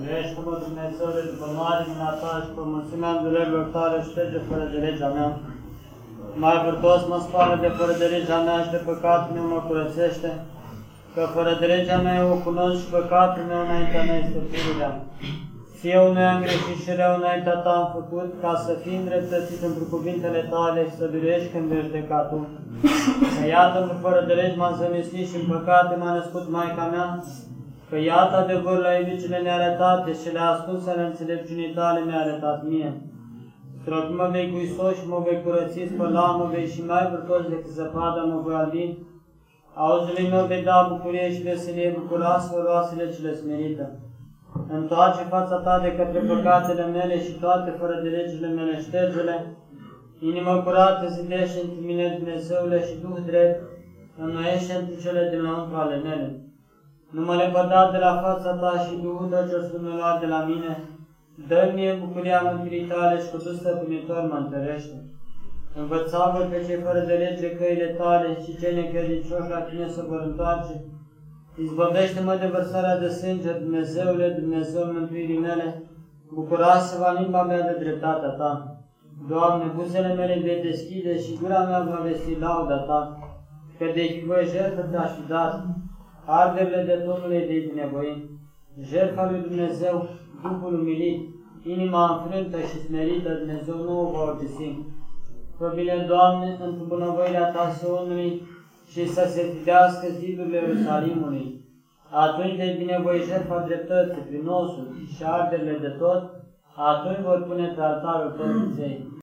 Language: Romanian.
Miluiește-mă, Dumnezeule, după mare mâna ta și pe mulțimea durerilor tale, șterge fără de legea mea. Mai vârtos mă spală de fără de legea mea și de păcatul meu mă curățește, că fără de legea mea eu o cunosc și păcatul meu înaintea mea este pururea. Fie unui am greșit și rău înaintea ta am făcut, ca să fii îndreptățit într cuvintele tale și să biruiești când vei judeca tu. Că iată, fără de legi m-am zămislit și în păcate m-a născut Maica mea, Că iată adevărul la iubicile nearătate și le ascuns ale înțelepciunii tale mi-a arătat mie. Că mă vei guiso și mă vei curăți, spăla, mă vei și mai vârtos decât zăpada mă voi albi. Auzului meu vei da bucurie și veselie, bucurați foloasele cele smerită. Întoarce fața ta de către păcatele mele și toate fără de legile mele ștergele. Inimă curată zidește într mine Dumnezeule și Duh drept, înnoiește într cele din lăuntru ale mele. Nu mă lepăda de la fața ta și Duhul tău ce să lua de la mine. Dă-mi mie bucuria mântuirii tale și cu dus stăpânitor mă întărește. Învăța-vă pe cei fără de lege căile tale și cei necredincioși la tine să vor întoarce. Izbăvește-mă de vărsarea de sânge, Dumnezeule, Dumnezeu mântuirii mele. Bucurați-vă limba mea de dreptatea ta. Doamne, buzele mele vei deschide și gura mea va vesti lauda ta, că de voi jertfă te-aș fi dat arderile de Domnului de binevoit, jertfa lui Dumnezeu, Duhul umilit, inima înfrântă și smerită, Dumnezeu nu o va obisi. Fă bine, Doamne, într bunăvoirea Ta Sionului și să se fidească zidurile Ierusalimului. Atunci de binevoi jertfa dreptății prin osul și arderile de tot, atunci vor pune pe altarul Tău